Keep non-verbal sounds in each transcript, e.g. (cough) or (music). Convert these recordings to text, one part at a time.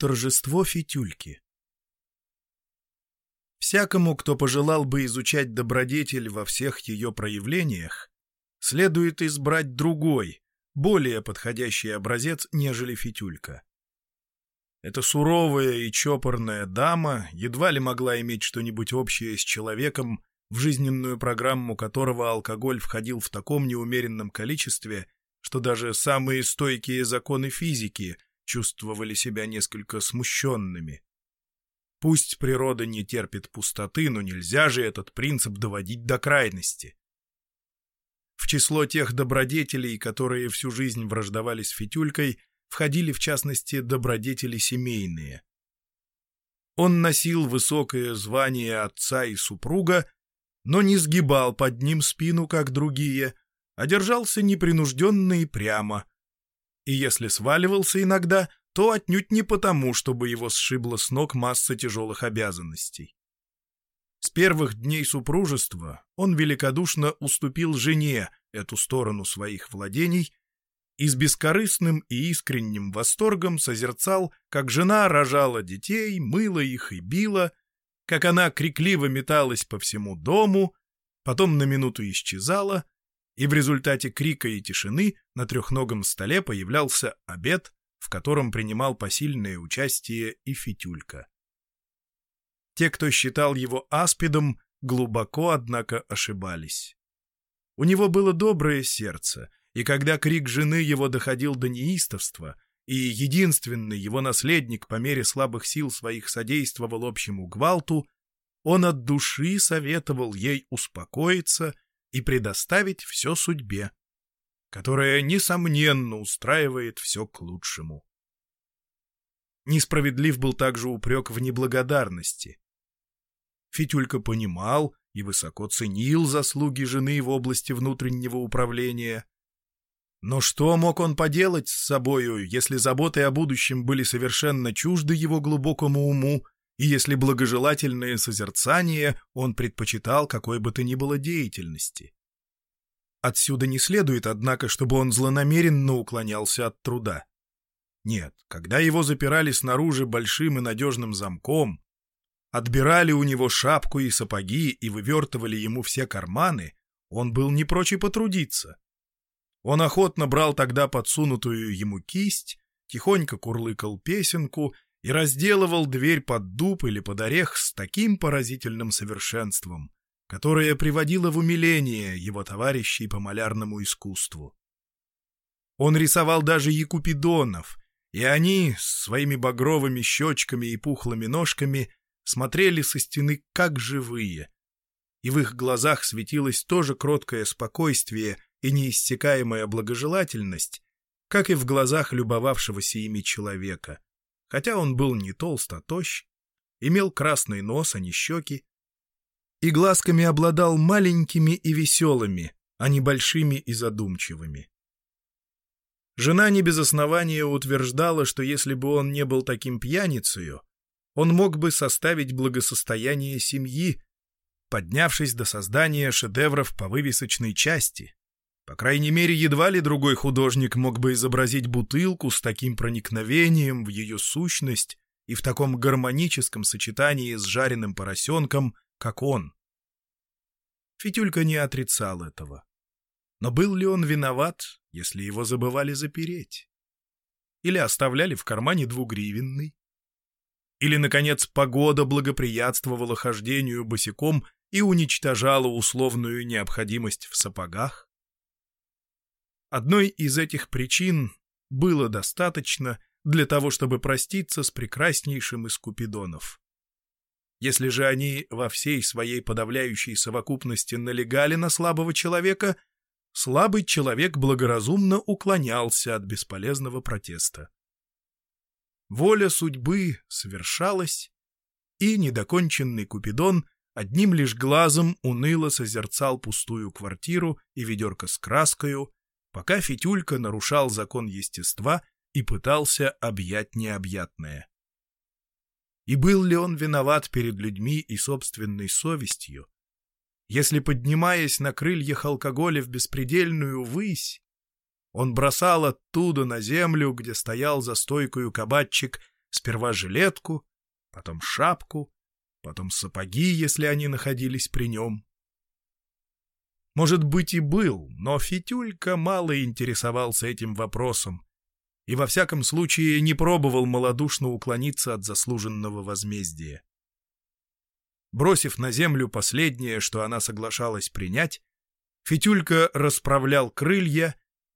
Торжество фитюльки Всякому, кто пожелал бы изучать добродетель во всех ее проявлениях, следует избрать другой, более подходящий образец, нежели фитюлька. Эта суровая и чопорная дама едва ли могла иметь что-нибудь общее с человеком, в жизненную программу которого алкоголь входил в таком неумеренном количестве, что даже самые стойкие законы физики чувствовали себя несколько смущенными. Пусть природа не терпит пустоты, но нельзя же этот принцип доводить до крайности. В число тех добродетелей, которые всю жизнь враждовали с Фитюлькой, входили в частности добродетели семейные. Он носил высокое звание отца и супруга, но не сгибал под ним спину, как другие, а держался непринужденно и прямо. И если сваливался иногда, то отнюдь не потому, чтобы его сшибла с ног масса тяжелых обязанностей. С первых дней супружества он великодушно уступил жене эту сторону своих владений и с бескорыстным и искренним восторгом созерцал, как жена рожала детей, мыла их и била, как она крикливо металась по всему дому, потом на минуту исчезала, и в результате крика и тишины на трехногом столе появлялся обед, в котором принимал посильное участие и Фитюлька. Те, кто считал его аспидом, глубоко, однако, ошибались. У него было доброе сердце — и когда крик жены его доходил до неистовства, и единственный его наследник по мере слабых сил своих содействовал общему гвалту, он от души советовал ей успокоиться и предоставить все судьбе, которая, несомненно, устраивает все к лучшему. Несправедлив был также упрек в неблагодарности. Фитюлька понимал и высоко ценил заслуги жены в области внутреннего управления, но что мог он поделать с собою, если заботы о будущем были совершенно чужды его глубокому уму, и если благожелательное созерцание он предпочитал какой бы то ни было деятельности? Отсюда не следует, однако, чтобы он злонамеренно уклонялся от труда. Нет, когда его запирали снаружи большим и надежным замком, отбирали у него шапку и сапоги и вывертывали ему все карманы, он был не прочь и потрудиться. Он охотно брал тогда подсунутую ему кисть, тихонько курлыкал песенку и разделывал дверь под дуб или под орех с таким поразительным совершенством, которое приводило в умиление его товарищей по малярному искусству. Он рисовал даже якупидонов, и они, своими багровыми щечками и пухлыми ножками, смотрели со стены как живые, и в их глазах светилось тоже кроткое спокойствие — и неиссякаемая благожелательность, как и в глазах любовавшегося ими человека, хотя он был не толст, а тощ, имел красный нос, а не щеки, и глазками обладал маленькими и веселыми, а не большими и задумчивыми. Жена не без основания утверждала, что если бы он не был таким пьяницею, он мог бы составить благосостояние семьи, поднявшись до создания шедевров по вывесочной части, по крайней мере, едва ли другой художник мог бы изобразить бутылку с таким проникновением в ее сущность и в таком гармоническом сочетании с жареным поросенком, как он. Фитюлька не отрицал этого. Но был ли он виноват, если его забывали запереть? Или оставляли в кармане двугривенный? Или, наконец, погода благоприятствовала хождению босиком и уничтожала условную необходимость в сапогах? Одной из этих причин было достаточно для того, чтобы проститься с прекраснейшим из купидонов. Если же они во всей своей подавляющей совокупности налегали на слабого человека, слабый человек благоразумно уклонялся от бесполезного протеста. Воля судьбы совершалась, и недоконченный Купидон одним лишь глазом уныло созерцал пустую квартиру и ведерко с краскою, пока Фитюлька нарушал закон естества и пытался объять необъятное. И был ли он виноват перед людьми и собственной совестью? Если, поднимаясь на крыльях алкоголя в беспредельную высь, он бросал оттуда на землю, где стоял за стойкою кабачик, Сперва жилетку, потом шапку, потом сапоги, если они находились при нем. Может быть, и был, но Фитюлька мало интересовался этим вопросом и во всяком случае не пробовал малодушно уклониться от заслуженного возмездия. Бросив на землю последнее, что она соглашалась принять, Фитюлька расправлял крылья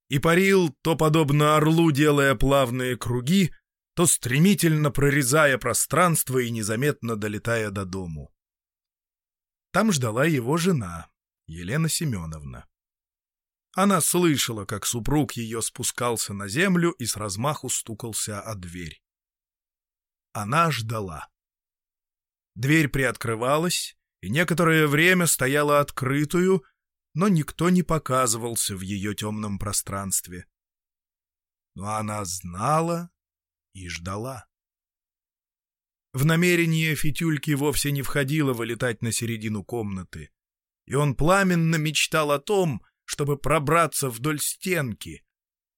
и парил, то подобно орлу делая плавные круги, то стремительно прорезая пространство и незаметно долетая до дому. Там ждала его жена, Елена Семеновна. Она слышала, как супруг ее спускался на землю и с размаху стукался о дверь. Она ждала. Дверь приоткрывалась, и некоторое время стояла открытую, но никто не показывался в ее темном пространстве. Но она знала и ждала. В намерение Фитюльки вовсе не входило вылетать на середину комнаты, и он пламенно мечтал о том, чтобы пробраться вдоль стенки,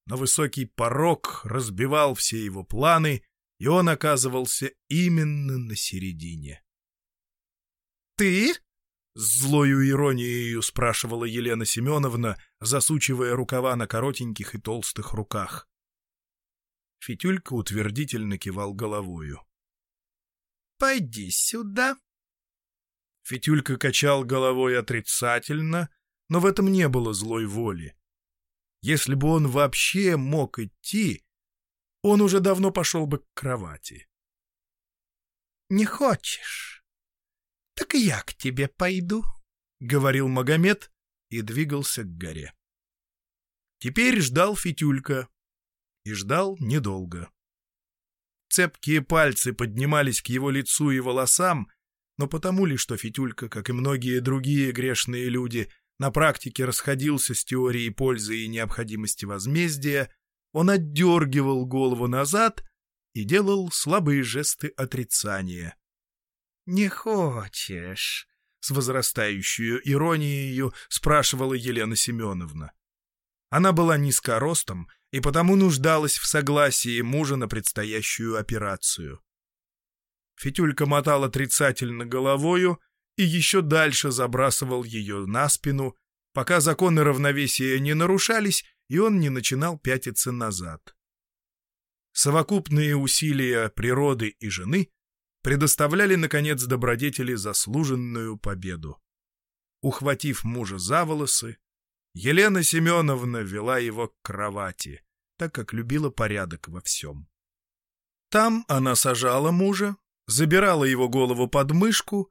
но высокий порог разбивал все его планы, и он оказывался именно на середине. «Ты?» — с злою иронией спрашивала Елена Семеновна, засучивая рукава на коротеньких и толстых руках. Фитюлька утвердительно кивал головою. «Пойди сюда». Фитюлька качал головой отрицательно, но в этом не было злой воли. Если бы он вообще мог идти, он уже давно пошел бы к кровати. «Не хочешь? Так и я к тебе пойду», — говорил Магомед и двигался к горе. Теперь ждал Фитюлька, и ждал недолго. Цепкие пальцы поднимались к его лицу и волосам, но потому ли, что Фитюлька, как и многие другие грешные люди, на практике расходился с теорией пользы и необходимости возмездия, он отдергивал голову назад и делал слабые жесты отрицания. «Не хочешь?» — с возрастающей иронией спрашивала Елена Семеновна. Она была низкоростом и потому нуждалась в согласии мужа на предстоящую операцию. Фитюлька мотал отрицательно головою и еще дальше забрасывал ее на спину, пока законы равновесия не нарушались, и он не начинал пятиться назад. Совокупные усилия природы и жены предоставляли, наконец, добродетели заслуженную победу. Ухватив мужа за волосы, Елена Семеновна вела его к кровати, так как любила порядок во всем. Там она сажала мужа, забирала его голову под мышку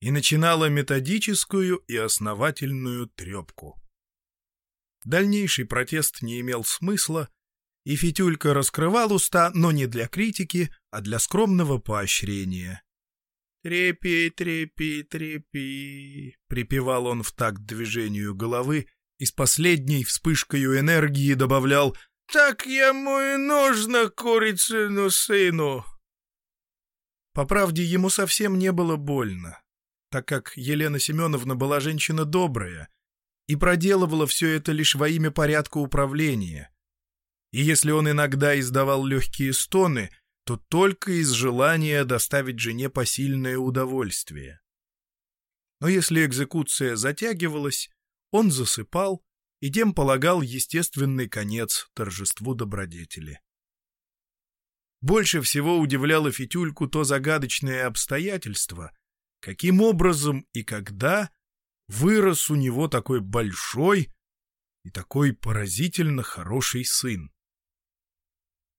и начинала методическую и основательную трепку. Дальнейший протест не имел смысла, и Фитюлька раскрывал уста, но не для критики, а для скромного поощрения. «Трепи, трепи, трепи», — припевал он в такт движению головы и с последней вспышкой энергии добавлял «Так ему и нужно, курицыну сыну!» По правде, ему совсем не было больно, так как Елена Семеновна была женщина добрая и проделывала все это лишь во имя порядка управления. И если он иногда издавал легкие стоны, то только из желания доставить жене посильное удовольствие. Но если экзекуция затягивалась, он засыпал и тем полагал естественный конец торжеству добродетели. Больше всего удивляло Фитюльку то загадочное обстоятельство, каким образом и когда вырос у него такой большой и такой поразительно хороший сын.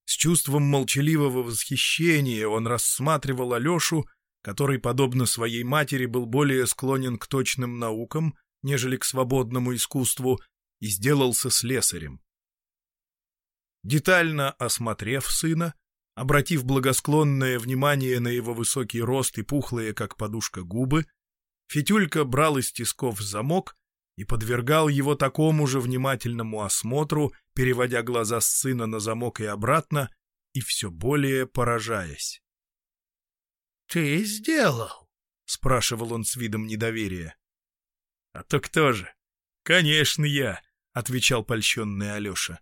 С чувством молчаливого восхищения он рассматривал Алешу, который, подобно своей матери, был более склонен к точным наукам нежели к свободному искусству, и сделался слесарем. Детально осмотрев сына, обратив благосклонное внимание на его высокий рост и пухлые, как подушка, губы, Фитюлька брал из тисков замок и подвергал его такому же внимательному осмотру, переводя глаза с сына на замок и обратно, и все более поражаясь. — Ты сделал? — спрашивал он с видом недоверия. «А то кто же?» «Конечно, я!» — отвечал польщенный Алеша.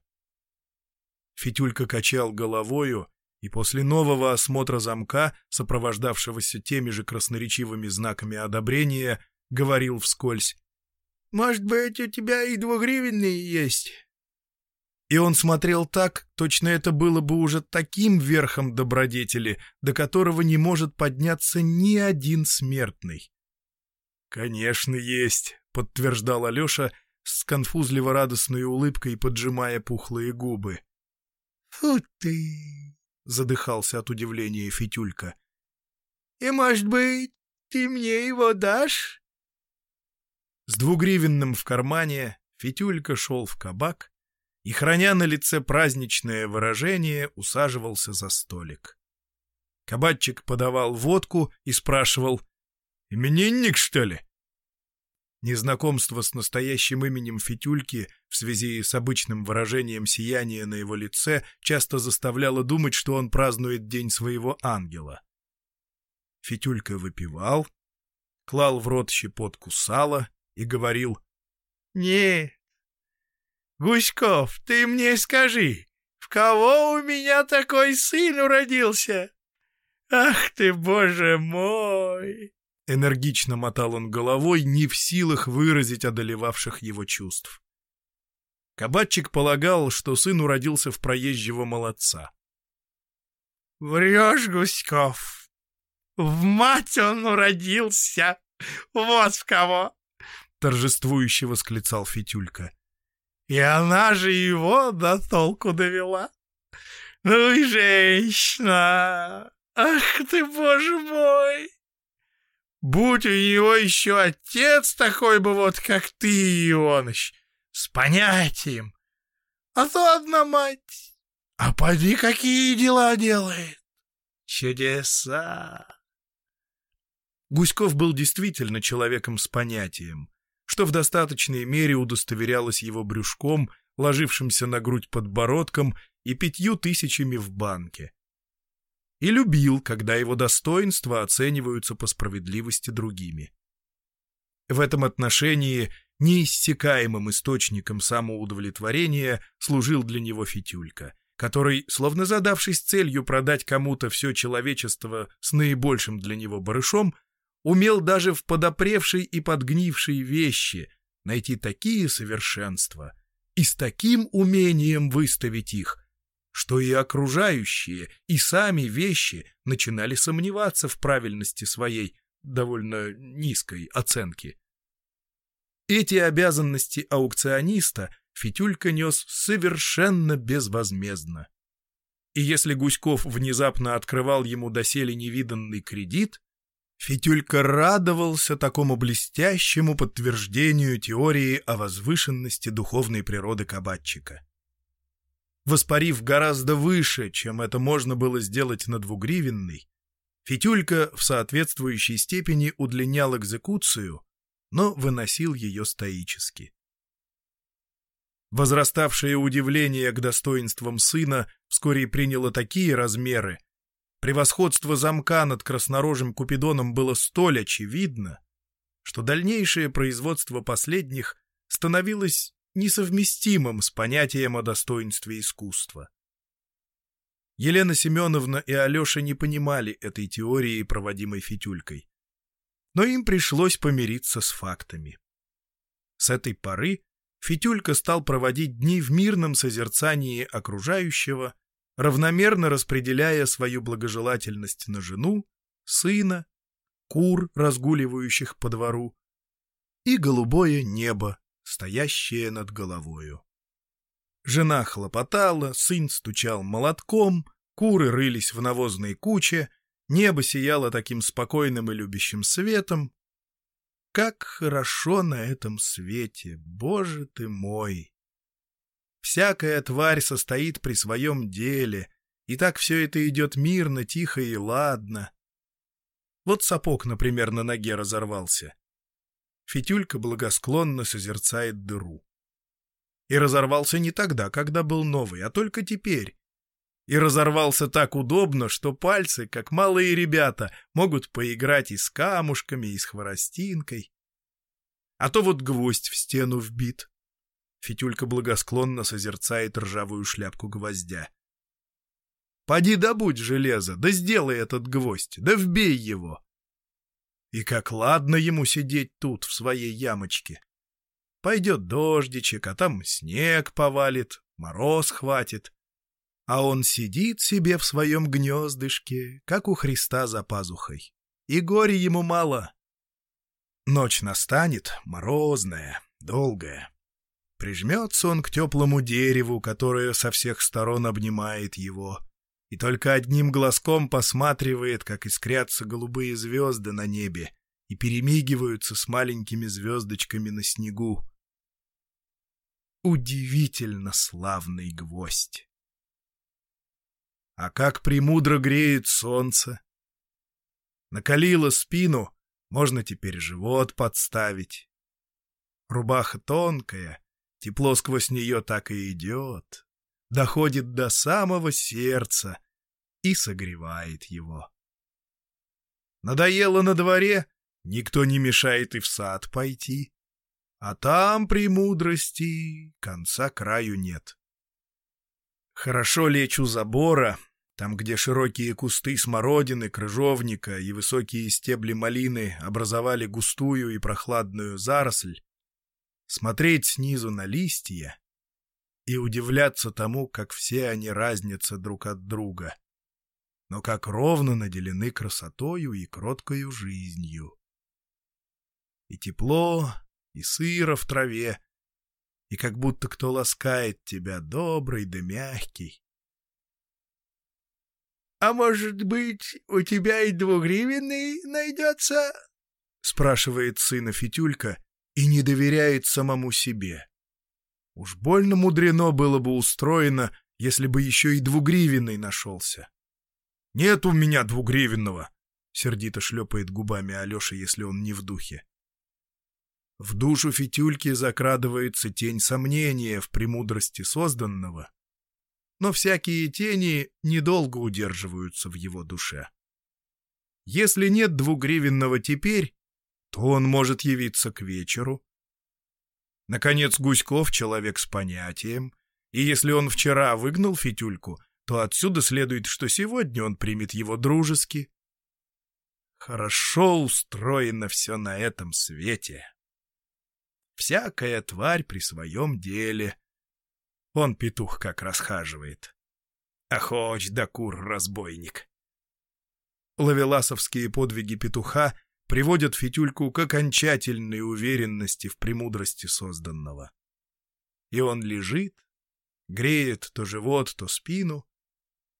Фитюлька качал головою и после нового осмотра замка, сопровождавшегося теми же красноречивыми знаками одобрения, говорил вскользь. «Может быть, у тебя и двугривенные есть?» И он смотрел так, точно это было бы уже таким верхом добродетели, до которого не может подняться ни один смертный. «Конечно, есть», — подтверждал Алеша с конфузливо-радостной улыбкой, поджимая пухлые губы. «Фу ты!» — задыхался от удивления Фитюлька. «И, может быть, ты мне его дашь?» С двугривенным в кармане Фитюлька шел в кабак и, храня на лице праздничное выражение, усаживался за столик. Кабатчик подавал водку и спрашивал «Именинник, что ли?» Незнакомство с настоящим именем Фитюльки в связи с обычным выражением сияния на его лице часто заставляло думать, что он празднует день своего ангела. Фитюлька выпивал, клал в рот щепотку сала и говорил «Не, Гуськов, ты мне скажи, в кого у меня такой сын уродился? Ах ты, боже мой!» Энергично мотал он головой, не в силах выразить одолевавших его чувств. Кабатчик полагал, что сын уродился в проезжего молодца. «Врешь, Гуськов! В мать он уродился! Вот в кого!» — торжествующе восклицал Фитюлька. «И она же его до толку довела! Ну и женщина! Ах ты, боже мой!» Будь у него еще отец такой бы вот, как ты, Ионыч, с понятием. А то одна мать. А поди, какие дела делает. Чудеса. Гуськов был действительно человеком с понятием, что в достаточной мере удостоверялось его брюшком, ложившимся на грудь подбородком и пятью тысячами в банке и любил, когда его достоинства оцениваются по справедливости другими. В этом отношении неиссякаемым источником самоудовлетворения служил для него Фитюлька, который, словно задавшись целью продать кому-то все человечество с наибольшим для него барышом, умел даже в подопревшей и подгнившей вещи найти такие совершенства и с таким умением выставить их, что и окружающие, и сами вещи начинали сомневаться в правильности своей довольно низкой оценки. Эти обязанности аукциониста Фитюлька нес совершенно безвозмездно. И если Гуськов внезапно открывал ему доселе невиданный кредит, Фитюлька радовался такому блестящему подтверждению теории о возвышенности духовной природы кабатчика воспарив гораздо выше, чем это можно было сделать на двугривенный, Фитюлька в соответствующей степени удлинял экзекуцию, но выносил ее стоически. Возраставшее удивление к достоинствам сына вскоре приняло такие размеры, превосходство замка над краснорожим Купидоном было столь очевидно, что дальнейшее производство последних становилось несовместимым с понятием о достоинстве искусства. Елена Семеновна и Алеша не понимали этой теории, проводимой Фитюлькой. Но им пришлось помириться с фактами. С этой поры Фитюлька стал проводить дни в мирном созерцании окружающего, равномерно распределяя свою благожелательность на жену, сына, кур, разгуливающих по двору, и голубое небо, стоящее над головою. Жена хлопотала, сын стучал молотком, куры рылись в навозной куче, небо сияло таким спокойным и любящим светом. Как хорошо на этом свете, боже ты мой! Всякая тварь состоит при своем деле, и так все это идет мирно, тихо и ладно. Вот сапог, например, на ноге разорвался. Фитюлька благосклонно созерцает дыру. И разорвался не тогда, когда был новый, а только теперь. И разорвался так удобно, что пальцы, как малые ребята, могут поиграть и с камушками, и с хворостинкой. А то вот гвоздь в стену вбит. Фитюлька благосклонно созерцает ржавую шляпку гвоздя. Поди добудь железо, да сделай этот гвоздь, да вбей его. И как ладно ему сидеть тут, в своей ямочке. Пойдет дождичек, а там снег повалит, мороз хватит. А он сидит себе в своем гнездышке, как у Христа за пазухой. И горе ему мало. Ночь настанет, морозная, долгая. Прижмется он к теплому дереву, которое со всех сторон обнимает его — и только одним глазком посматривает, как искрятся голубые звезды на небе и перемигиваются с маленькими звездочками на снегу. Удивительно славный гвоздь! А как премудро греет солнце! Накалило спину, можно теперь живот подставить. Рубаха тонкая, тепло сквозь нее так и идет доходит до самого сердца и согревает его. Надоело на дворе, никто не мешает и в сад пойти, а там премудрости конца краю нет. Хорошо лечь у забора, там, где широкие кусты смородины, крыжовника и высокие стебли малины образовали густую и прохладную заросль, смотреть снизу на листья и удивляться тому, как все они разнятся друг от друга, но как ровно наделены красотою и кроткою жизнью. И тепло, и сыро в траве, и как будто кто ласкает тебя, добрый да мягкий. — А может быть, у тебя и двугривенный найдется? — спрашивает сына Фитюлька и не доверяет самому себе. Уж больно мудрено было бы устроено, если бы еще и двугривенный нашелся. — Нет у меня двугривенного! — сердито шлепает губами Алеша, если он не в духе. В душу Фитюльки закрадывается тень сомнения в премудрости созданного, но всякие тени недолго удерживаются в его душе. Если нет двугривенного теперь, то он может явиться к вечеру, Наконец, Гуськов — человек с понятием, и если он вчера выгнал Фитюльку, то отсюда следует, что сегодня он примет его дружески. Хорошо устроено все на этом свете. Всякая тварь при своем деле. Он петух как расхаживает. Охоч да кур-разбойник. Лавеласовские подвиги петуха приводят Фитюльку к окончательной уверенности в премудрости созданного. И он лежит, греет то живот, то спину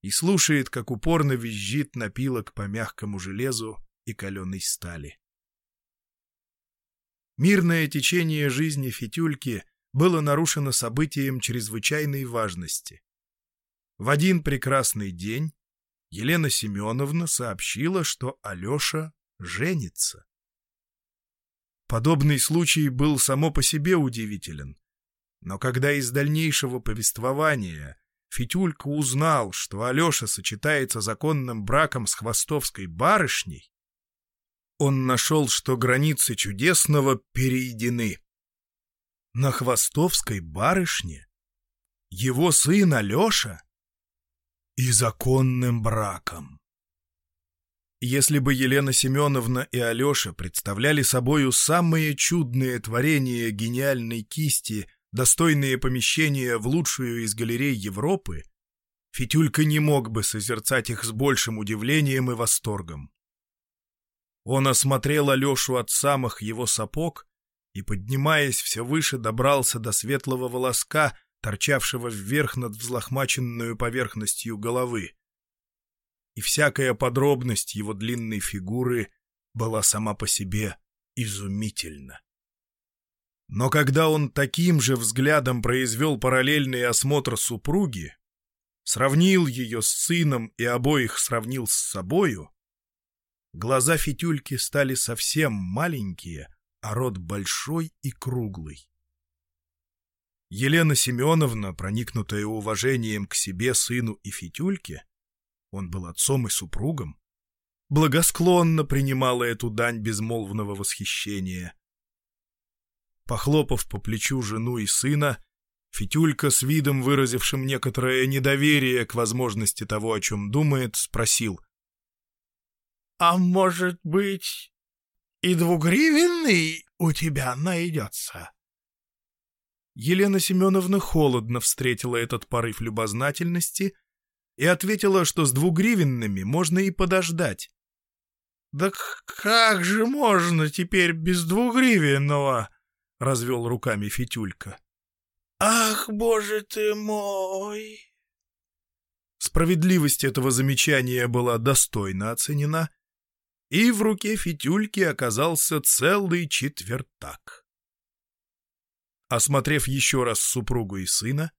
и слушает, как упорно визжит напилок по мягкому железу и каленой стали. Мирное течение жизни Фитюльки было нарушено событием чрезвычайной важности. В один прекрасный день Елена Семеновна сообщила, что Алеша женится. Подобный случай был само по себе удивителен. Но когда из дальнейшего повествования Фитюлька узнал, что Алеша сочетается законным браком с хвостовской барышней, он нашел, что границы чудесного перейдены. На хвостовской барышне его сын Алеша и законным браком. Если бы Елена Семеновна и Алеша представляли собою самые чудные творения гениальной кисти, достойные помещения в лучшую из галерей Европы, Фитюлька не мог бы созерцать их с большим удивлением и восторгом. Он осмотрел Алешу от самых его сапог и, поднимаясь все выше, добрался до светлого волоска, торчавшего вверх над взлохмаченную поверхностью головы и всякая подробность его длинной фигуры была сама по себе изумительна. Но когда он таким же взглядом произвел параллельный осмотр супруги, сравнил ее с сыном и обоих сравнил с собою, глаза Фитюльки стали совсем маленькие, а рот большой и круглый. Елена Семеновна, проникнутая уважением к себе, сыну и Фитюльке, он был отцом и супругом, благосклонно принимала эту дань безмолвного восхищения. Похлопав по плечу жену и сына, Фитюлька, с видом выразившим некоторое недоверие к возможности того, о чем думает, спросил. — А может быть, и двугривенный у тебя найдется? Елена Семеновна холодно встретила этот порыв любознательности и ответила, что с двугривенными можно и подождать. — Да как же можно теперь без двугривенного? — развел руками Фитюлька. — Ах, боже ты мой! Справедливость этого замечания была достойно оценена, и в руке Фитюльки оказался целый четвертак. Осмотрев еще раз супругу и сына,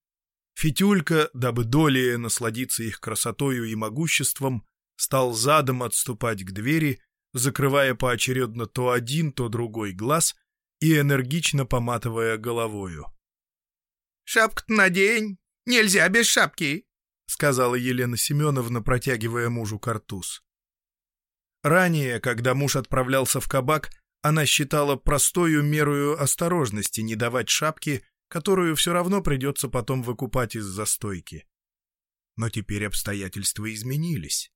Фитюлька, дабы долее насладиться их красотою и могуществом, стал задом отступать к двери, закрывая поочередно то один, то другой глаз и энергично поматывая головою. — Шапку-то надень, нельзя без шапки, — сказала Елена Семеновна, протягивая мужу картуз. Ранее, когда муж отправлялся в кабак, она считала простою мерою осторожности не давать шапки, которую все равно придется потом выкупать из застойки. Но теперь обстоятельства изменились.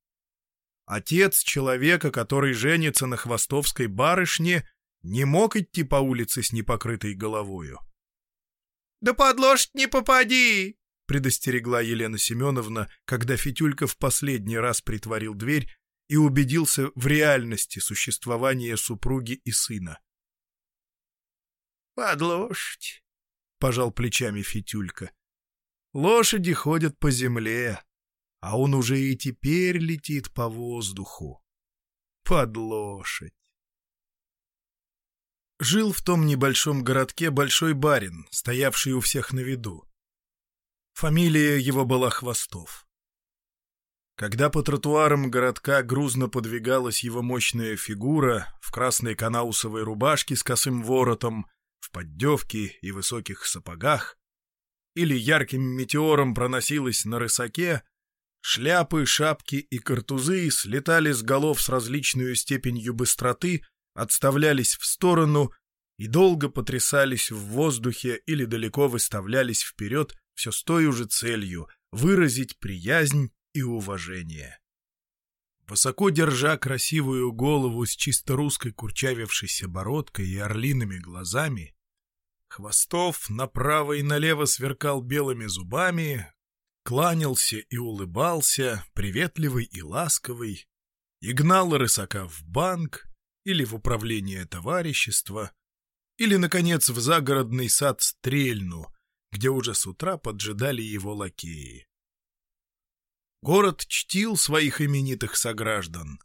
Отец человека, который женится на хвостовской барышне, не мог идти по улице с непокрытой головою. — Да под лошадь не попади! — предостерегла Елена Семеновна, когда Фитюлька в последний раз притворил дверь и убедился в реальности существования супруги и сына. «Под лошадь», — пожал плечами Фитюлька. «Лошади ходят по земле, а он уже и теперь летит по воздуху. Под лошадь». Жил в том небольшом городке большой барин, стоявший у всех на виду. Фамилия его была Хвостов. Когда по тротуарам городка грузно подвигалась его мощная фигура в красной канаусовой рубашке с косым воротом, в поддевке и высоких сапогах, или ярким метеором проносилась на рысаке, шляпы, шапки и картузы слетали с голов с различной степенью быстроты, отставлялись в сторону и долго потрясались в воздухе или далеко выставлялись вперед все с той же целью — выразить приязнь и уважение. Высоко держа красивую голову с чисто русской курчавившейся бородкой и орлиными глазами, Хвостов направо и налево сверкал белыми зубами, кланялся и улыбался, приветливый и ласковый, и гнал рысака в банк или в управление товарищества, или, наконец, в загородный сад Стрельну, где уже с утра поджидали его лакеи. Город чтил своих именитых сограждан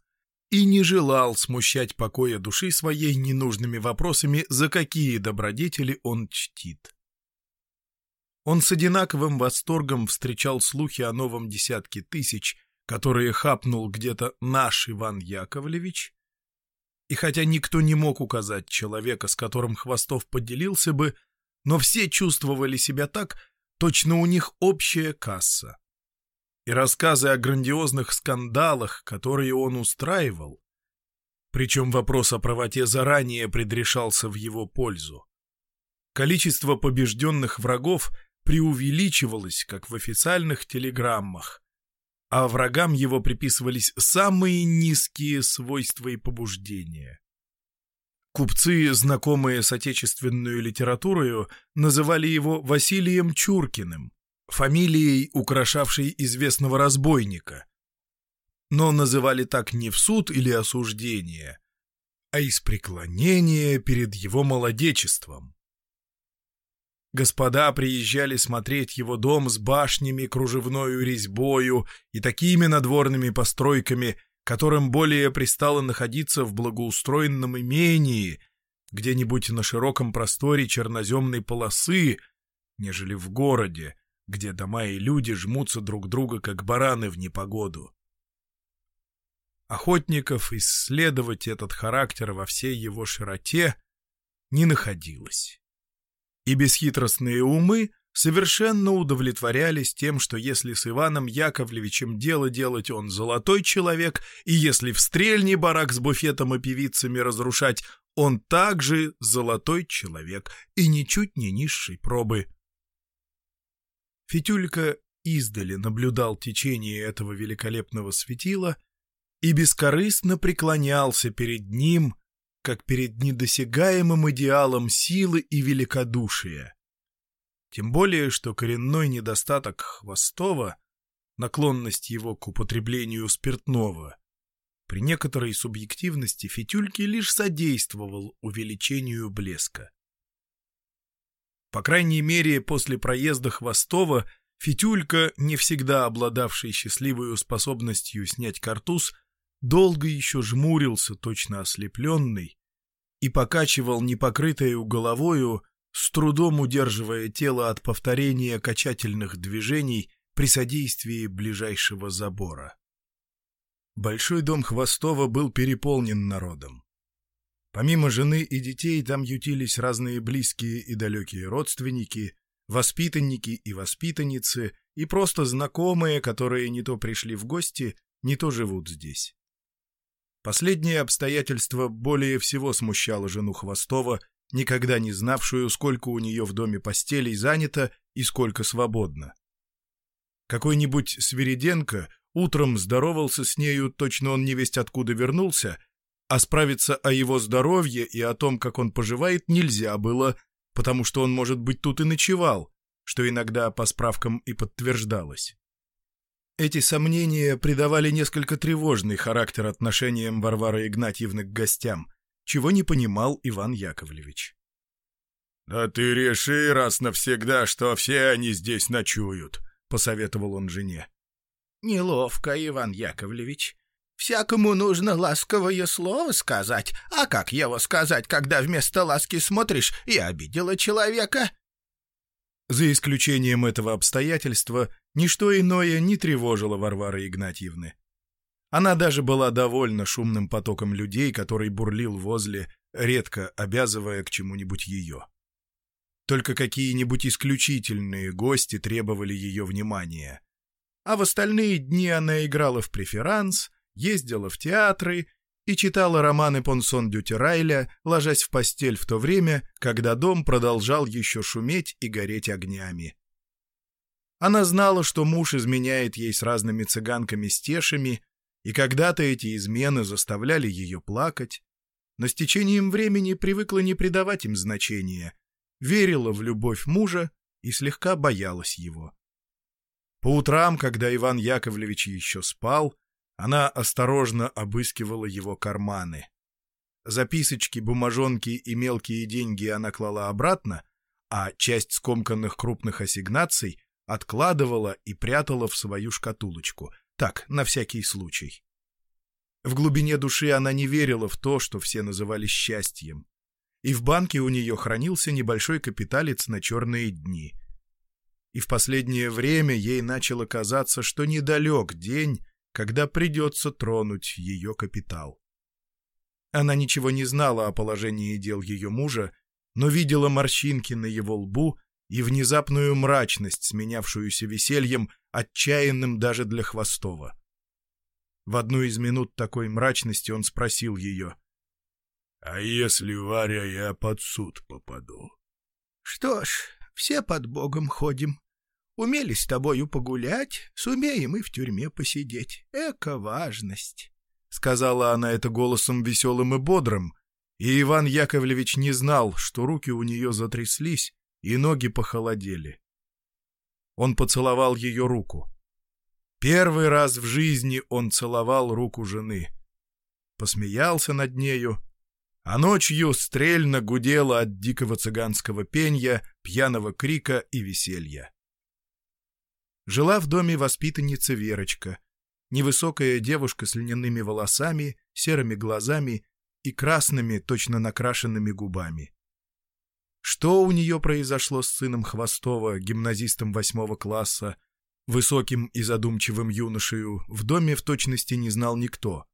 и не желал смущать покоя души своей ненужными вопросами, за какие добродетели он чтит. Он с одинаковым восторгом встречал слухи о новом десятке тысяч, которые хапнул где-то наш Иван Яковлевич, и хотя никто не мог указать человека, с которым Хвостов поделился бы, но все чувствовали себя так, точно у них общая касса и рассказы о грандиозных скандалах, которые он устраивал, причем вопрос о правоте заранее предрешался в его пользу. Количество побежденных врагов преувеличивалось, как в официальных телеграммах, а врагам его приписывались самые низкие свойства и побуждения. Купцы, знакомые с отечественной литературой, называли его Василием Чуркиным, фамилией, украшавшей известного разбойника. Но называли так не в суд или осуждение, а из преклонения перед его молодечеством. Господа приезжали смотреть его дом с башнями, кружевною резьбою и такими надворными постройками, которым более пристало находиться в благоустроенном имении, где-нибудь на широком просторе черноземной полосы, нежели в городе, где дома и люди жмутся друг друга, как бараны в непогоду. Охотников исследовать этот характер во всей его широте не находилось. И бесхитростные умы совершенно удовлетворялись тем, что если с Иваном Яковлевичем дело делать он золотой человек, и если в стрельне барак с буфетом и певицами разрушать, он также золотой человек и ничуть не низшей пробы. Фитюлька издали наблюдал течение этого великолепного светила и бескорыстно преклонялся перед ним, как перед недосягаемым идеалом силы и великодушия. Тем более, что коренной недостаток Хвостова, наклонность его к употреблению спиртного, при некоторой субъективности Фитюльки лишь содействовал увеличению блеска. По крайней мере, после проезда Хвостова Фитюлька, не всегда обладавший счастливой способностью снять картуз, долго еще жмурился, точно ослепленный, и покачивал непокрытою головою, с трудом удерживая тело от повторения качательных движений при содействии ближайшего забора. Большой дом Хвостова был переполнен народом. Помимо жены и детей там ютились разные близкие и далекие родственники, воспитанники и воспитанницы, и просто знакомые, которые не то пришли в гости, не то живут здесь. Последнее обстоятельство более всего смущало жену Хвостова, никогда не знавшую, сколько у нее в доме постелей занято и сколько свободно. Какой-нибудь Свириденко утром здоровался с нею, точно он невесть откуда вернулся, а справиться о его здоровье и о том, как он поживает, нельзя было, потому что он, может быть, тут и ночевал, что иногда по справкам и подтверждалось. Эти сомнения придавали несколько тревожный характер отношениям Варвары Игнатьевны к гостям, чего не понимал Иван Яковлевич. «Да ты реши раз навсегда, что все они здесь ночуют», — посоветовал он жене. «Неловко, Иван Яковлевич. Всякому нужно ласковое слово сказать. А как его сказать, когда вместо ласки смотришь и обидела человека?» За исключением этого обстоятельства, ничто иное не тревожило Варвары Игнатьевны. Она даже была довольна шумным потоком людей, который бурлил возле, редко обязывая к чему-нибудь ее. Только какие-нибудь исключительные гости требовали ее внимания. А в остальные дни она играла в преферанс, ездила в театры и читала романы Понсон Дютерайля, ложась в постель в то время, когда дом продолжал еще шуметь и гореть огнями. Она знала, что муж изменяет ей с разными цыганками-стешами, и когда-то эти измены заставляли ее плакать, но с течением времени привыкла не придавать им значения, верила в любовь мужа и слегка боялась его. По утрам, когда Иван Яковлевич еще спал, она осторожно обыскивала его карманы. Записочки, бумажонки и мелкие деньги она клала обратно, а часть скомканных крупных ассигнаций откладывала и прятала в свою шкатулочку, так, на всякий случай. В глубине души она не верила в то, что все называли счастьем. И в банке у нее хранился небольшой капиталец на черные дни. И в последнее время ей начало казаться, что недалек день, когда придется тронуть ее капитал. Она ничего не знала о положении дел ее мужа, но видела морщинки на его лбу и внезапную мрачность, сменявшуюся весельем, отчаянным даже для Хвостова. В одну из минут такой мрачности он спросил ее. — А если, Варя, я под суд попаду? — Что ж, все под Богом ходим. Умели с тобою погулять, сумеем и в тюрьме посидеть. Эка важность!» Сказала она это голосом веселым и бодрым, и Иван Яковлевич не знал, что руки у нее затряслись и ноги похолодели. Он поцеловал ее руку. Первый раз в жизни он целовал руку жены. Посмеялся над нею, а ночью стрельно гудело от дикого цыганского пенья, пьяного крика и веселья жила в доме воспитанница Верочка, невысокая девушка с льняными волосами, серыми глазами и красными, точно накрашенными губами. Что у нее произошло с сыном Хвостова, гимназистом восьмого класса, высоким и задумчивым юношею, в доме в точности не знал никто,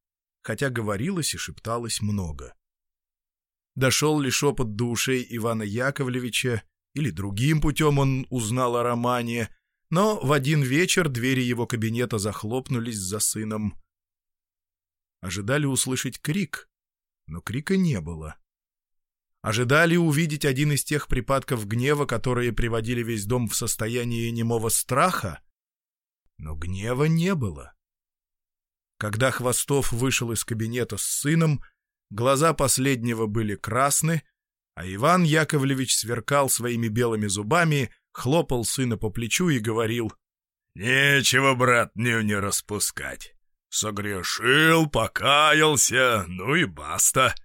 хотя говорилось и шепталось много. Дошел ли шепот до ушей Ивана Яковлевича, или другим путем он узнал о романе, но в один вечер двери его кабинета захлопнулись за сыном. Ожидали услышать крик, но крика не было. ожидали увидеть один из тех припадков гнева, которые приводили весь дом в состояние немого страха, но гнева не было. Когда Хвостов вышел из кабинета с сыном, глаза последнего были красны, а Иван Яковлевич сверкал своими белыми зубами, хлопал сына по плечу и говорил, «Нечего, брат, не, не распускать. Согрешил, покаялся, ну и баста».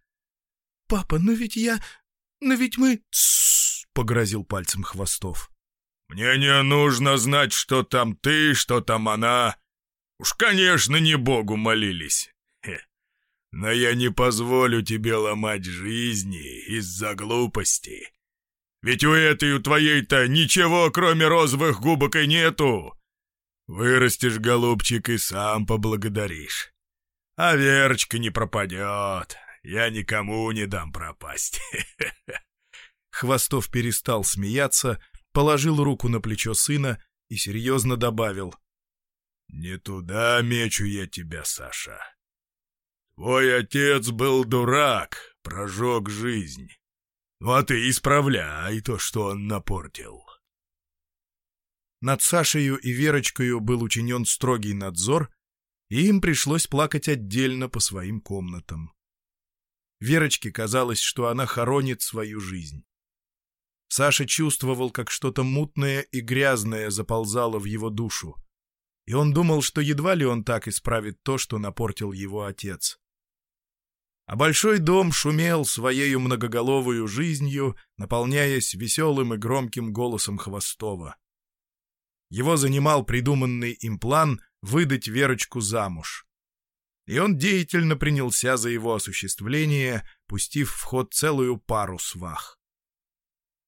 «Папа, но ведь я... но ведь мы...» Погрозил пальцем Хвостов. «Мне не нужно знать, что там ты, что там она. Уж, конечно, не Богу молились. Хе. Но я не позволю тебе ломать жизни из-за глупости. Ведь у этой, у твоей-то ничего, кроме розовых губок и нету. Вырастешь, голубчик, и сам поблагодаришь. А Верочка не пропадет. Я никому не дам пропасть. (laughs) Хвостов перестал смеяться, положил руку на плечо сына и серьезно добавил. «Не туда мечу я тебя, Саша. Твой отец был дурак, прожег жизнь. А ты исправляй то, что он напортил». Над Сашею и Верочкою был учинен строгий надзор, и им пришлось плакать отдельно по своим комнатам. Верочке казалось, что она хоронит свою жизнь. Саша чувствовал, как что-то мутное и грязное заползало в его душу, и он думал, что едва ли он так исправит то, что напортил его отец. А большой дом шумел своею многоголовую жизнью, наполняясь веселым и громким голосом Хвостова. Его занимал придуманный им план выдать Верочку замуж и он деятельно принялся за его осуществление, пустив в ход целую пару свах.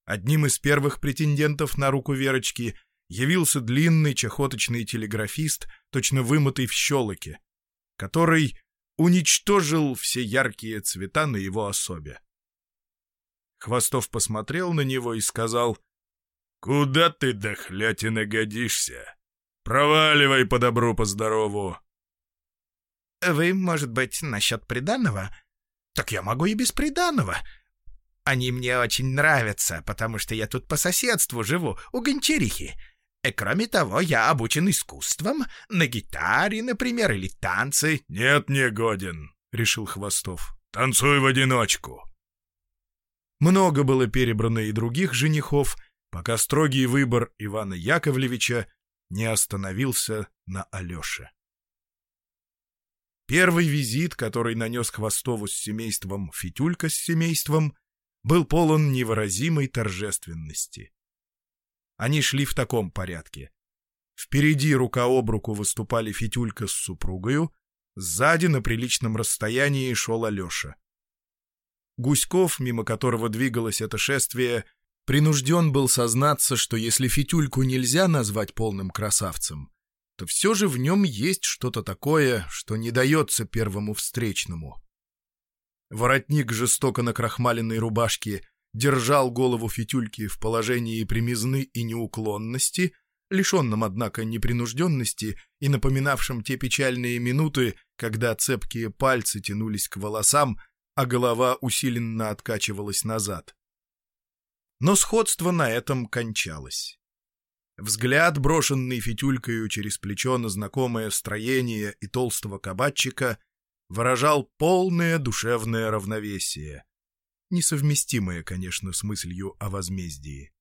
Одним из первых претендентов на руку Верочки явился длинный чахоточный телеграфист, точно вымытый в щелоке, который уничтожил все яркие цвета на его особе. Хвостов посмотрел на него и сказал, «Куда ты, дохлятина, годишься? Проваливай по добру, по здорову. Вы, может быть, насчет приданного? Так я могу и без приданного. Они мне очень нравятся, потому что я тут по соседству живу, у Гончарихи. И кроме того, я обучен искусствам, на гитаре, например, или танцы. — Нет, не годен, — решил Хвостов. — Танцуй в одиночку. Много было перебрано и других женихов, пока строгий выбор Ивана Яковлевича не остановился на Алёше. Первый визит, который нанес Хвостову с семейством Фитюлька с семейством, был полон невыразимой торжественности. Они шли в таком порядке. Впереди рука об руку выступали Фитюлька с супругою, сзади на приличном расстоянии шел Алеша. Гуськов, мимо которого двигалось это шествие, принужден был сознаться, что если Фитюльку нельзя назвать полным красавцем, то все же в нем есть что-то такое, что не дается первому встречному. Воротник жестоко накрахмаленной рубашки держал голову Фитюльки в положении примизны и неуклонности, лишенном, однако, непринужденности и напоминавшем те печальные минуты, когда цепкие пальцы тянулись к волосам, а голова усиленно откачивалась назад. Но сходство на этом кончалось. Взгляд, брошенный фитюлькою через плечо на знакомое строение и толстого кабачика, выражал полное душевное равновесие, несовместимое, конечно, с мыслью о возмездии.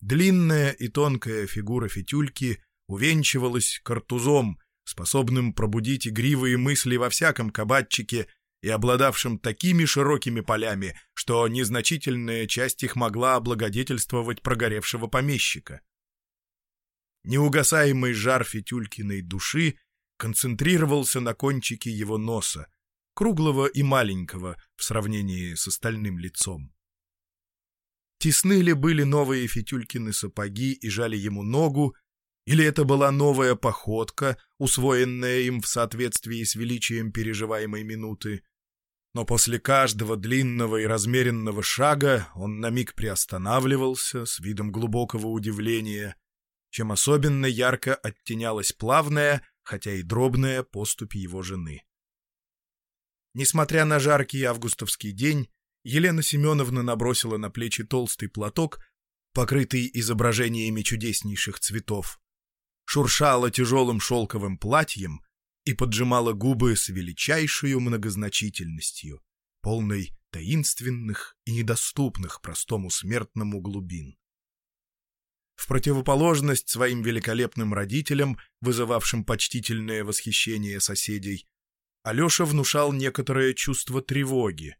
Длинная и тонкая фигура фитюльки увенчивалась картузом, способным пробудить игривые мысли во всяком кабачике и обладавшим такими широкими полями, что незначительная часть их могла облагодетельствовать прогоревшего помещика. Неугасаемый жар Фитюлькиной души концентрировался на кончике его носа, круглого и маленького в сравнении с остальным лицом. Тесны ли были новые Фитюлькины сапоги и жали ему ногу, или это была новая походка, усвоенная им в соответствии с величием переживаемой минуты, но после каждого длинного и размеренного шага он на миг приостанавливался с видом глубокого удивления, чем особенно ярко оттенялась плавная, хотя и дробная поступь его жены. Несмотря на жаркий августовский день, Елена Семеновна набросила на плечи толстый платок, покрытый изображениями чудеснейших цветов, шуршала тяжелым шелковым платьем и поджимала губы с величайшей многозначительностью, полной таинственных и недоступных простому смертному глубин. В противоположность своим великолепным родителям, вызывавшим почтительное восхищение соседей, Алеша внушал некоторое чувство тревоги.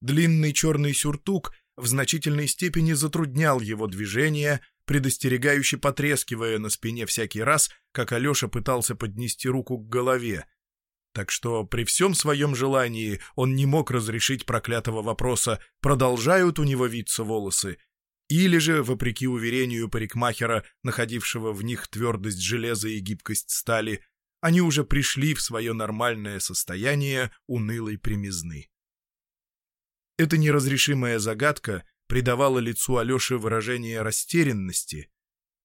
Длинный черный сюртук в значительной степени затруднял его движение, предостерегающе потрескивая на спине всякий раз, как Алеша пытался поднести руку к голове. Так что при всем своем желании он не мог разрешить проклятого вопроса, продолжают у него виться волосы, или же, вопреки уверению парикмахера, находившего в них твердость железа и гибкость стали, они уже пришли в свое нормальное состояние унылой примизны. Эта неразрешимая загадка придавала лицу Алёши выражение растерянности,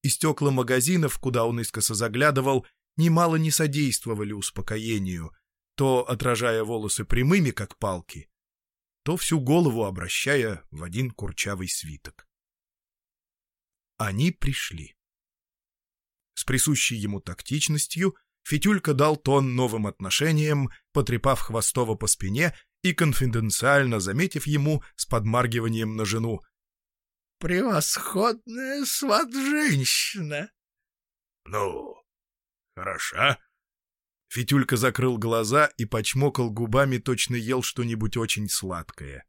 и стекла магазинов, куда он искоса заглядывал, немало не содействовали успокоению, то отражая волосы прямыми, как палки, то всю голову обращая в один курчавый свиток. Они пришли. С присущей ему тактичностью Фитюлька дал тон новым отношениям, потрепав Хвостова по спине и конфиденциально заметив ему с подмаргиванием на жену. «Превосходная сват-женщина!» «Ну, хороша?» Фитюлька закрыл глаза и почмокал губами, точно ел что-нибудь очень сладкое.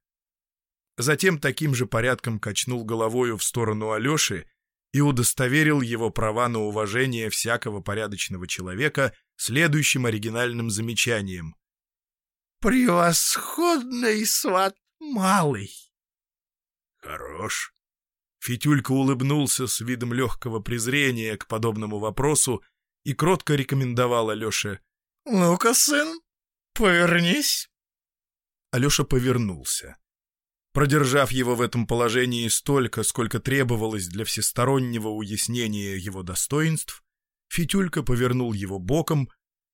Затем таким же порядком качнул головою в сторону Алеши и удостоверил его права на уважение всякого порядочного человека следующим оригинальным замечанием. «Превосходный сват малый!» «Хорош!» Фитюлька улыбнулся с видом легкого презрения к подобному вопросу и кротко рекомендовал Алёше. «Ну-ка, сын, повернись!» Алеша повернулся. Продержав его в этом положении столько, сколько требовалось для всестороннего уяснения его достоинств, Фитюлька повернул его боком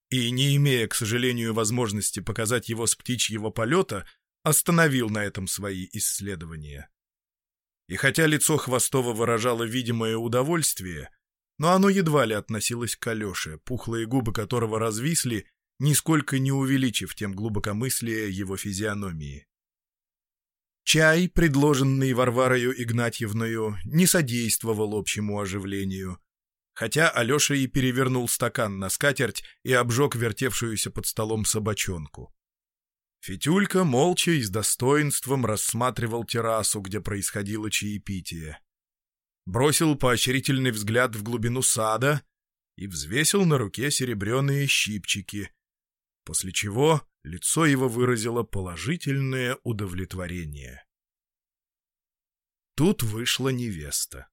и, не имея, к сожалению, возможности показать его с птичьего полета, остановил на этом свои исследования. И хотя лицо Хвостова выражало видимое удовольствие, но оно едва ли относилось к Алёше, пухлые губы которого развисли, нисколько не увеличив тем глубокомыслие его физиономии. Чай, предложенный Варварою Игнатьевною, не содействовал общему оживлению, хотя Алеша и перевернул стакан на скатерть и обжег вертевшуюся под столом собачонку. Фитюлька молча и с достоинством рассматривал террасу, где происходило чаепитие. Бросил поощрительный взгляд в глубину сада и взвесил на руке серебряные щипчики, после чего лицо его выразило положительное удовлетворение. Тут вышла невеста.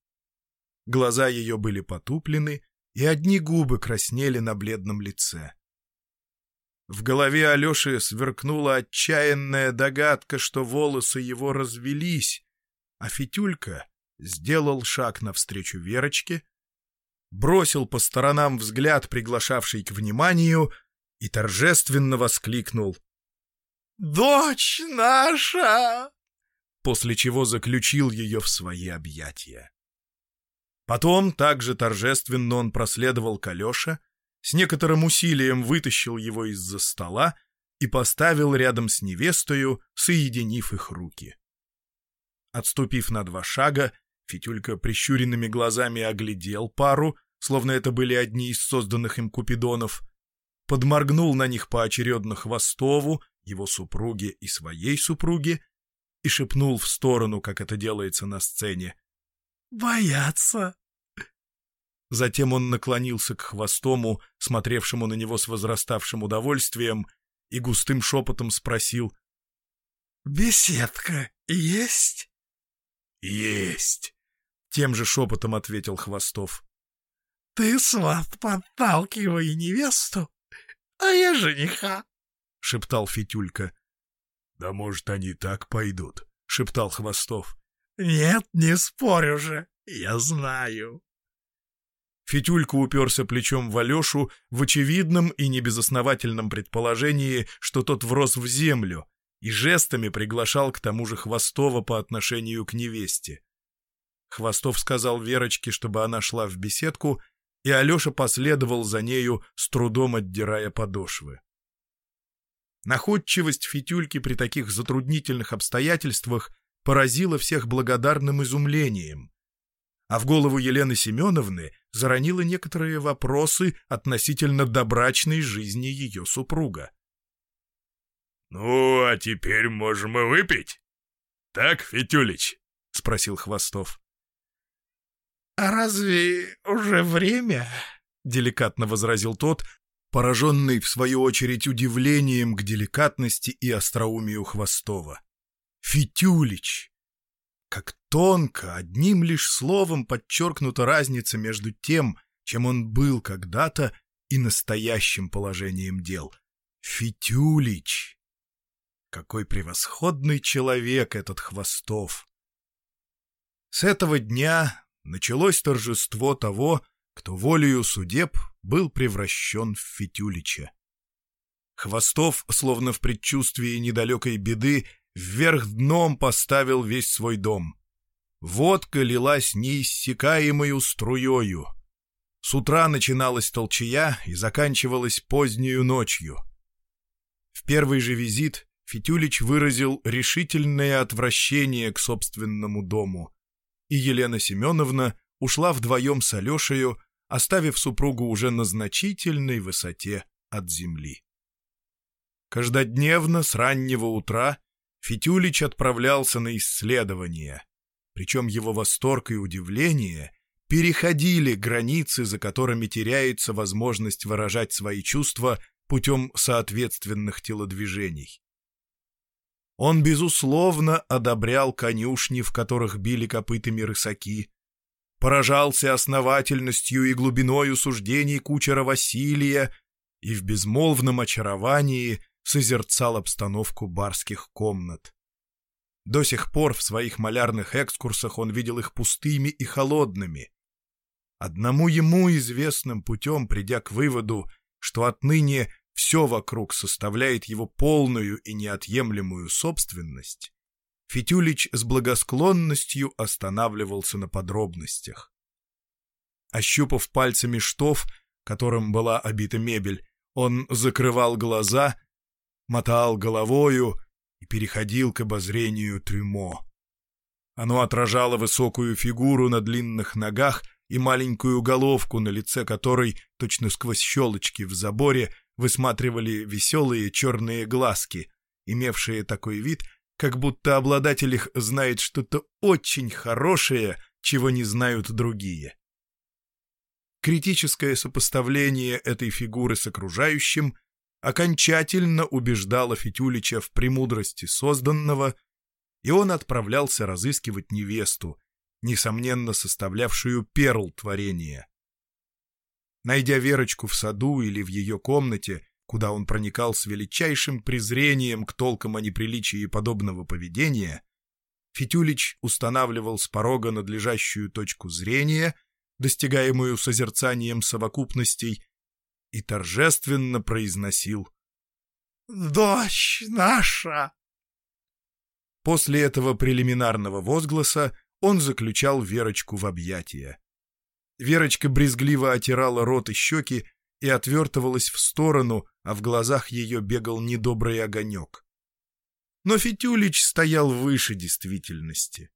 Глаза ее были потуплены, и одни губы краснели на бледном лице. В голове Алеши сверкнула отчаянная догадка, что волосы его развелись, а Фитюлька сделал шаг навстречу Верочке, бросил по сторонам взгляд, приглашавший к вниманию, и торжественно воскликнул. «Дочь наша!» После чего заключил ее в свои объятия. Потом также торжественно он проследовал к Алёше, с некоторым усилием вытащил его из-за стола и поставил рядом с невестою, соединив их руки. Отступив на два шага, Фитюлька прищуренными глазами оглядел пару, словно это были одни из созданных им купидонов, подморгнул на них поочередно Хвостову, его супруге и своей супруге, и шепнул в сторону, как это делается на сцене. «Боятся!» Затем он наклонился к хвостому, смотревшему на него с возраставшим удовольствием, и густым шепотом спросил. «Беседка есть?» «Есть!» — тем же шепотом ответил Хвостов. «Ты, сват, подталкивай невесту, а я жениха!» — шептал Фитюлька. «Да может, они так пойдут?» — шептал Хвостов. «Нет, не спорю же, я знаю». Фитюлька уперся плечом в Алешу в очевидном и небезосновательном предположении, что тот врос в землю, и жестами приглашал к тому же Хвостова по отношению к невесте. Хвостов сказал Верочке, чтобы она шла в беседку, и Алеша последовал за нею, с трудом отдирая подошвы. Находчивость Фитюльки при таких затруднительных обстоятельствах поразила всех благодарным изумлением, а в голову Елены Семеновны заронила некоторые вопросы относительно добрачной жизни ее супруга. «Ну, а теперь можем и выпить. Так, Фитюлич?» — спросил Хвостов. «А разве уже время?» — деликатно возразил тот, пораженный, в свою очередь, удивлением к деликатности и остроумию Хвостова. «Фитюлич!» Как тонко, одним лишь словом подчеркнута разница между тем, чем он был когда-то, и настоящим положением дел. Фитюлич! Какой превосходный человек этот Хвостов! С этого дня началось торжество того, кто волею судеб был превращен в Фитюлича. Хвостов, словно в предчувствии недалекой беды, вверх дном поставил весь свой дом. Водка лилась неиссякаемою струею. С утра начиналась толчая и заканчивалась позднюю ночью. В первый же визит Фитюлич выразил решительное отвращение к собственному дому, и Елена Семеновна ушла вдвоем с Алешею, оставив супругу уже на значительной высоте от земли. Каждодневно с раннего утра Фитюлич отправлялся на исследование, причем его восторг и удивление переходили границы, за которыми теряется возможность выражать свои чувства путем соответственных телодвижений. Он, безусловно, одобрял конюшни, в которых били копытами рысаки, поражался основательностью и глубиною суждений кучера Василия и в безмолвном очаровании созерцал обстановку барских комнат. До сих пор в своих малярных экскурсах он видел их пустыми и холодными. Одному ему известным путем, придя к выводу, что отныне все вокруг составляет его полную и неотъемлемую собственность, Фитюлич с благосклонностью останавливался на подробностях. Ощупав пальцами штоф, которым была обита мебель, он закрывал глаза, мотал головою и переходил к обозрению трюмо. Оно отражало высокую фигуру на длинных ногах и маленькую головку, на лице которой, точно сквозь щелочки в заборе, высматривали веселые черные глазки, имевшие такой вид, как будто обладатель их знает что-то очень хорошее, чего не знают другие. Критическое сопоставление этой фигуры с окружающим окончательно убеждало Фитюлича в премудрости созданного, и он отправлялся разыскивать невесту, несомненно составлявшую перл творения. Найдя Верочку в саду или в ее комнате, куда он проникал с величайшим презрением к толкам о неприличии подобного поведения, Фитюлич устанавливал с порога надлежащую точку зрения, достигаемую созерцанием совокупностей, и торжественно произносил «Дочь наша!». После этого прелиминарного возгласа он заключал Верочку в объятия. Верочка брезгливо отирала рот и щеки и отвертывалась в сторону, а в глазах ее бегал недобрый огонек. Но Фитюлич стоял выше действительности.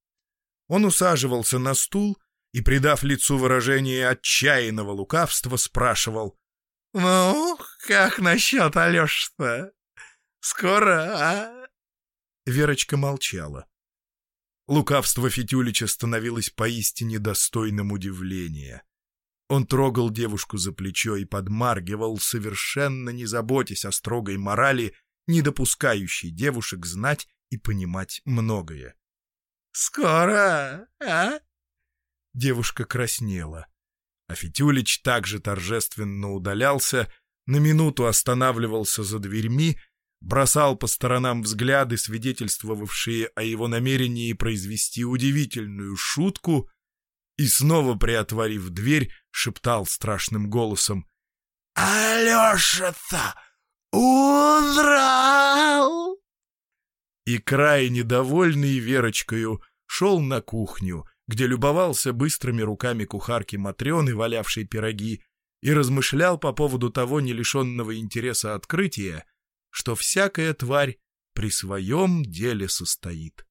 Он усаживался на стул и, придав лицу выражение отчаянного лукавства, спрашивал. — Ну, как насчет Алеши-то? Скоро, а? Верочка молчала. Лукавство Фитюлича становилось поистине достойным удивления. Он трогал девушку за плечо и подмаргивал, совершенно не заботясь о строгой морали, не допускающей девушек знать и понимать многое. «Скоро, а?» Девушка краснела. А Фитюлич также торжественно удалялся, на минуту останавливался за дверьми, бросал по сторонам взгляды, свидетельствовавшие о его намерении произвести удивительную шутку, и снова, приотворив дверь, шептал страшным голосом. «Алеша-то удрал!» и, крайне довольный Верочкою, шел на кухню, где любовался быстрыми руками кухарки Матрены, валявшей пироги, и размышлял по поводу того нелишенного интереса открытия, что всякая тварь при своем деле состоит.